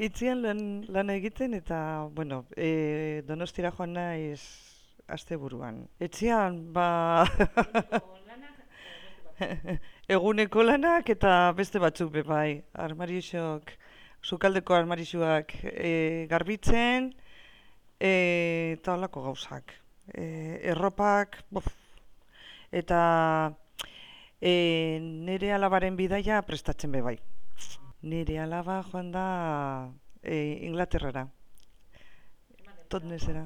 itzian lan, lan egiten eta, bueno, e, donostira joan naiz asteburuan. Etxean, ba... Eguneko lanak eta beste batzuk be bai. Armarixok, sukaldeko armarixoak e, garbitzen e, eta holako gauzak. E, erropak, bof, eta e, nire alabaren bidaia prestatzen be bai. Nire alaba joan da e, Inglaterrara. Tot nezera.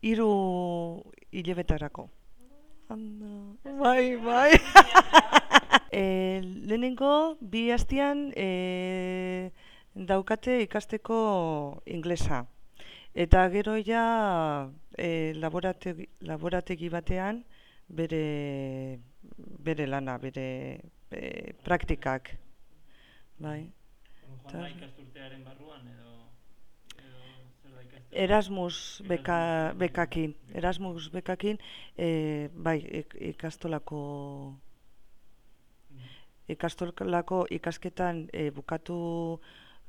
Hiru hilebetarako. Bai, bai. e, lehenengo, bi hastian e, daukate ikasteko inglesa. Eta gero ja e, laborategi, laborategi batean bere, bere lana, bere e, praktikak. Bai. Joan da ikasturtearen barruan edo, edo? Erasmus beka, bekakin, Erasmus bekakin, e, bai, ik- ikastolako ikastolako ikasketan e, bukatu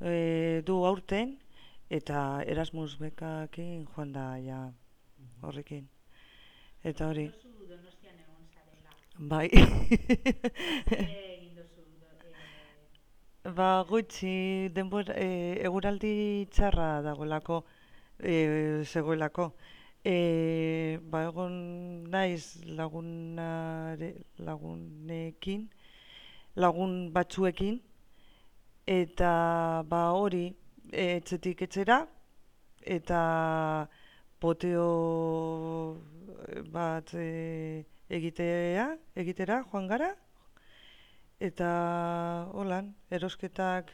e, du aurten eta Erasmus bekakin joan da ja horrekin. Eta hori, bai. Ba, gutxi, denbora, e, eguraldi txarra dagoelako, e, zegoelako. E, ba, egon naiz lagunare, lagunekin, lagun batzuekin, eta ba hori, etxetik etxera, eta poteo bat e, egitea, egitera joan gara, Eta holan, erosketak